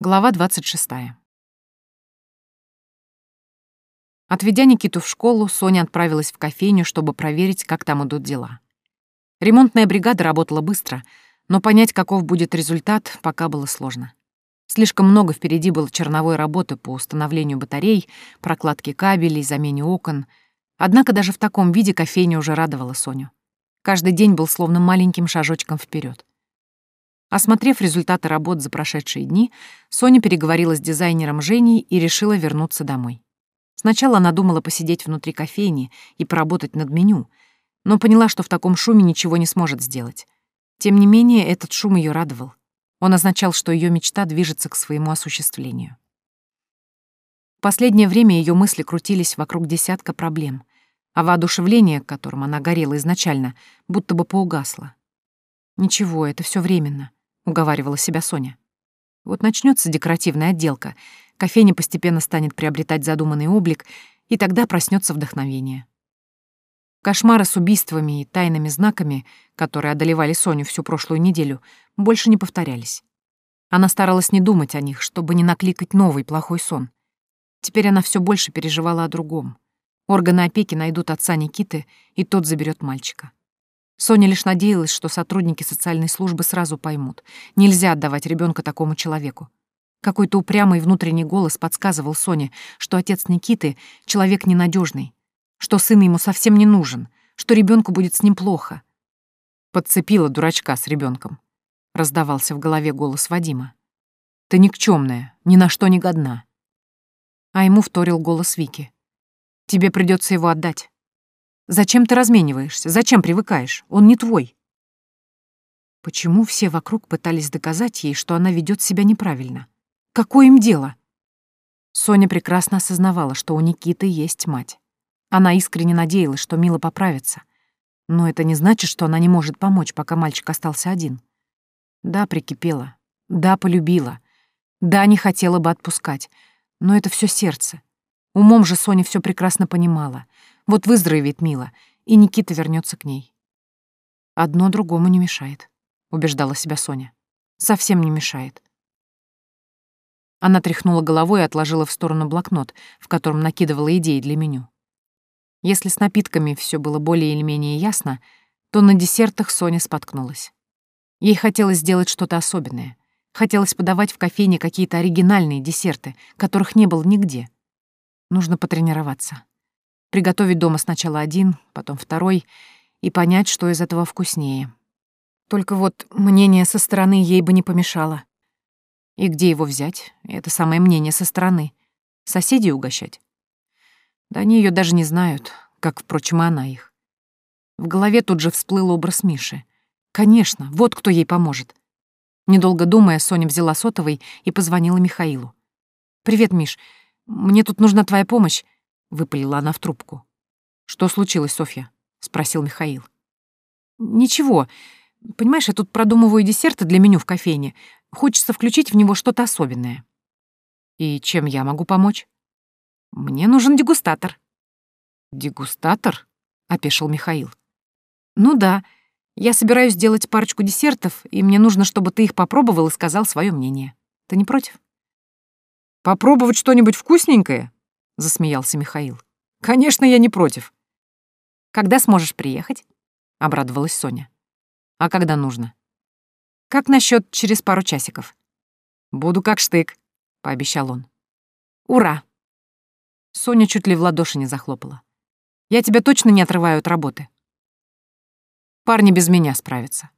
Глава 26. Отведя Никиту в школу, Соня отправилась в кофейню, чтобы проверить, как там идут дела. Ремонтная бригада работала быстро, но понять, каков будет результат, пока было сложно. Слишком много впереди было черновой работы по установлению батарей, прокладке кабелей, замене окон. Однако даже в таком виде кофейня уже радовала Соню. Каждый день был словно маленьким шажочком вперед. Осмотрев результаты работ за прошедшие дни, Соня переговорила с дизайнером Женей и решила вернуться домой. Сначала она думала посидеть внутри кофейни и поработать над меню, но поняла, что в таком шуме ничего не сможет сделать. Тем не менее, этот шум ее радовал. Он означал, что ее мечта движется к своему осуществлению. В последнее время ее мысли крутились вокруг десятка проблем, а воодушевление, которым она горела изначально, будто бы поугасло. Ничего, это все временно уговаривала себя Соня. Вот начнется декоративная отделка, кофейня постепенно станет приобретать задуманный облик, и тогда проснется вдохновение. Кошмары с убийствами и тайными знаками, которые одолевали Соню всю прошлую неделю, больше не повторялись. Она старалась не думать о них, чтобы не накликать новый плохой сон. Теперь она все больше переживала о другом. Органы опеки найдут отца Никиты, и тот заберет мальчика. Соня лишь надеялась, что сотрудники социальной службы сразу поймут. Нельзя отдавать ребенка такому человеку. Какой-то упрямый внутренний голос подсказывал Соне, что отец Никиты — человек ненадежный, что сын ему совсем не нужен, что ребенку будет с ним плохо. Подцепила дурачка с ребенком. раздавался в голове голос Вадима. «Ты никчемная, ни на что не годна». А ему вторил голос Вики. «Тебе придется его отдать. Зачем ты размениваешься? Зачем привыкаешь? Он не твой. Почему все вокруг пытались доказать ей, что она ведет себя неправильно? Какое им дело? Соня прекрасно осознавала, что у Никиты есть мать. Она искренне надеялась, что Мила поправится. Но это не значит, что она не может помочь, пока мальчик остался один. Да, прикипела. Да, полюбила. Да, не хотела бы отпускать. Но это все сердце. Умом же Соня все прекрасно понимала. Вот выздоровеет Мила, и Никита вернется к ней. Одно другому не мешает, убеждала себя Соня. Совсем не мешает. Она тряхнула головой и отложила в сторону блокнот, в котором накидывала идеи для меню. Если с напитками все было более или менее ясно, то на десертах Соня споткнулась. Ей хотелось сделать что-то особенное. Хотелось подавать в кофейне какие-то оригинальные десерты, которых не было нигде. Нужно потренироваться. Приготовить дома сначала один, потом второй и понять, что из этого вкуснее. Только вот мнение со стороны ей бы не помешало. И где его взять? Это самое мнение со стороны. Соседей угощать? Да они ее даже не знают, как, впрочем, и она их. В голове тут же всплыл образ Миши. Конечно, вот кто ей поможет. Недолго думая, Соня взяла сотовый и позвонила Михаилу. «Привет, Миш. Мне тут нужна твоя помощь. — выпалила она в трубку. «Что случилось, Софья?» — спросил Михаил. «Ничего. Понимаешь, я тут продумываю десерты для меню в кофейне. Хочется включить в него что-то особенное». «И чем я могу помочь?» «Мне нужен дегустатор». «Дегустатор?» — опешил Михаил. «Ну да. Я собираюсь сделать парочку десертов, и мне нужно, чтобы ты их попробовал и сказал свое мнение. Ты не против?» «Попробовать что-нибудь вкусненькое?» Засмеялся Михаил. Конечно, я не против. Когда сможешь приехать? обрадовалась Соня. А когда нужно? Как насчет через пару часиков? Буду как штык, пообещал он. Ура! Соня чуть ли в ладоши не захлопала. Я тебя точно не отрываю от работы. Парни без меня справятся.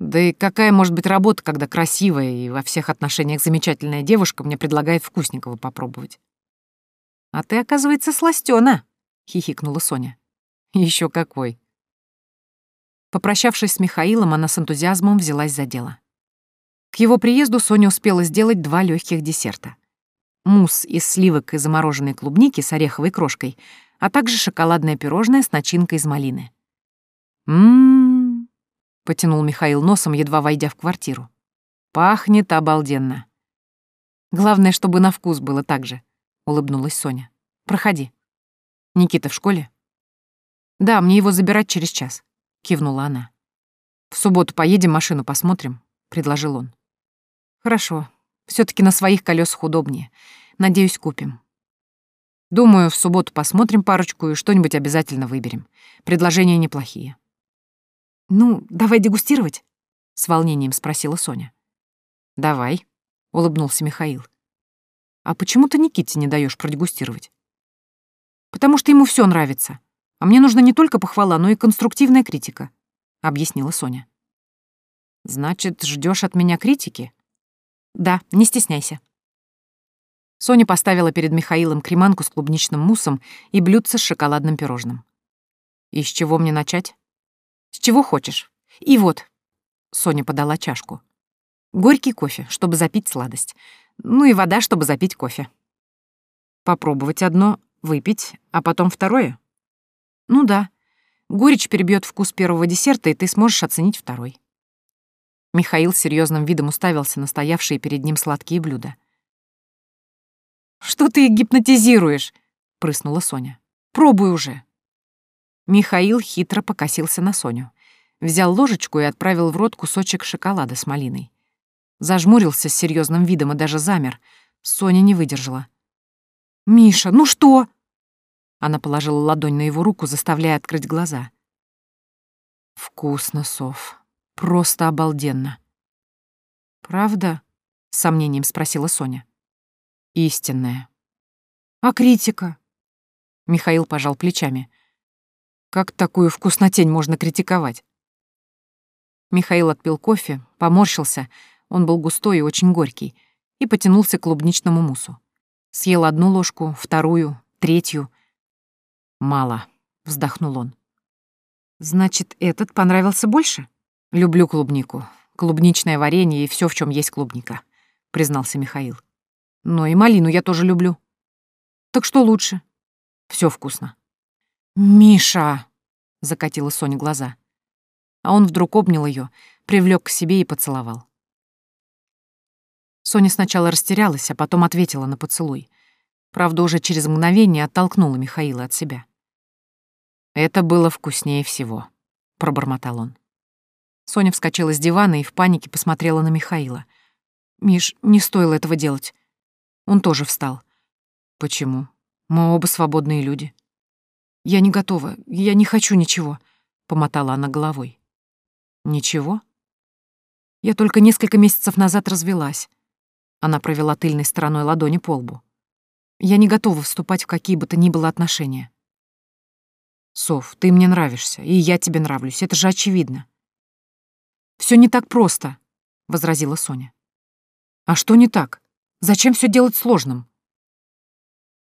Да и какая может быть работа, когда красивая и во всех отношениях замечательная девушка мне предлагает вкусненького попробовать? «А ты, оказывается, сластёна», — хихикнула Соня. Еще какой». Попрощавшись с Михаилом, она с энтузиазмом взялась за дело. К его приезду Соня успела сделать два легких десерта. Мусс из сливок и замороженной клубники с ореховой крошкой, а также шоколадное пирожное с начинкой из малины. «М-м-м», потянул Михаил носом, едва войдя в квартиру. «Пахнет обалденно. Главное, чтобы на вкус было так же», — улыбнулась Соня. «Проходи». «Никита в школе?» «Да, мне его забирать через час», — кивнула она. «В субботу поедем, машину посмотрим», — предложил он. «Хорошо. все таки на своих колесах удобнее. Надеюсь, купим. Думаю, в субботу посмотрим парочку и что-нибудь обязательно выберем. Предложения неплохие. «Ну, давай дегустировать?» — с волнением спросила Соня. «Давай», — улыбнулся Михаил. «А почему ты Никите не даешь продегустировать?» «Потому что ему все нравится. А мне нужна не только похвала, но и конструктивная критика», — объяснила Соня. «Значит, ждешь от меня критики?» «Да, не стесняйся». Соня поставила перед Михаилом креманку с клубничным муссом и блюдце с шоколадным пирожным. «И с чего мне начать?» «С чего хочешь. И вот». Соня подала чашку. «Горький кофе, чтобы запить сладость. Ну и вода, чтобы запить кофе». «Попробовать одно, выпить, а потом второе?» «Ну да. Горечь перебьет вкус первого десерта, и ты сможешь оценить второй». Михаил серьезным видом уставился на стоявшие перед ним сладкие блюда. «Что ты гипнотизируешь?» — прыснула Соня. «Пробуй уже». Михаил хитро покосился на Соню. Взял ложечку и отправил в рот кусочек шоколада с малиной. Зажмурился с серьезным видом и даже замер. Соня не выдержала. «Миша, ну что?» Она положила ладонь на его руку, заставляя открыть глаза. «Вкусно, Сов. Просто обалденно». «Правда?» — с сомнением спросила Соня истинное. А критика? Михаил пожал плечами. Как такую вкуснотень можно критиковать? Михаил отпил кофе, поморщился, он был густой и очень горький, и потянулся к клубничному мусу. Съел одну ложку, вторую, третью. «Мало», — вздохнул он. «Значит, этот понравился больше?» «Люблю клубнику. Клубничное варенье и все, в чем есть клубника», — признался Михаил. Но и малину я тоже люблю. Так что лучше? Все вкусно. «Миша!» — закатила Соня глаза. А он вдруг обнял ее, привлек к себе и поцеловал. Соня сначала растерялась, а потом ответила на поцелуй. Правда, уже через мгновение оттолкнула Михаила от себя. «Это было вкуснее всего», — пробормотал он. Соня вскочила с дивана и в панике посмотрела на Михаила. «Миш, не стоило этого делать. Он тоже встал. Почему? Мы оба свободные люди. Я не готова, я не хочу ничего, помотала она головой. Ничего? Я только несколько месяцев назад развелась. Она провела тыльной стороной ладони по лбу. Я не готова вступать в какие бы то ни было отношения. Сов, ты мне нравишься, и я тебе нравлюсь, это же очевидно. Все не так просто, возразила Соня. А что не так? Зачем все делать сложным?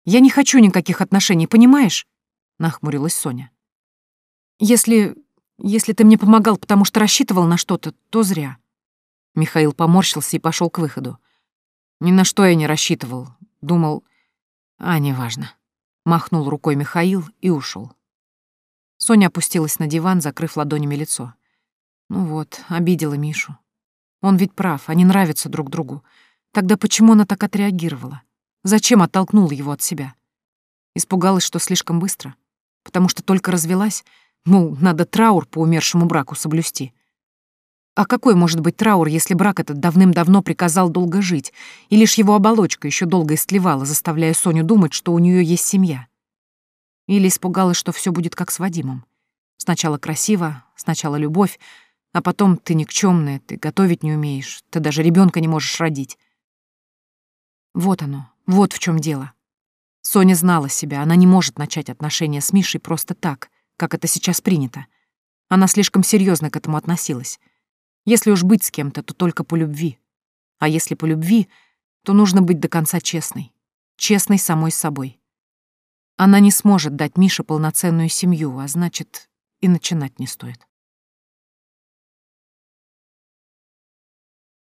Я не хочу никаких отношений, понимаешь? Нахмурилась Соня. Если... если ты мне помогал, потому что рассчитывал на что-то, то зря. Михаил поморщился и пошел к выходу. Ни на что я не рассчитывал. Думал... А, неважно. Махнул рукой Михаил и ушел. Соня опустилась на диван, закрыв ладонями лицо. Ну вот, обидела Мишу. Он ведь прав, они нравятся друг другу. Тогда почему она так отреагировала? Зачем оттолкнула его от себя? Испугалась, что слишком быстро? Потому что только развелась? Ну, надо траур по умершему браку соблюсти. А какой может быть траур, если брак этот давным-давно приказал долго жить, и лишь его оболочка еще долго истлевала, заставляя Соню думать, что у нее есть семья? Или испугалась, что все будет как с Вадимом? Сначала красиво, сначала любовь, а потом ты никчемная, ты готовить не умеешь, ты даже ребенка не можешь родить. Вот оно, вот в чем дело. Соня знала себя, она не может начать отношения с Мишей просто так, как это сейчас принято. Она слишком серьезно к этому относилась. Если уж быть с кем-то, то только по любви. А если по любви, то нужно быть до конца честной. Честной самой собой. Она не сможет дать Мише полноценную семью, а значит, и начинать не стоит.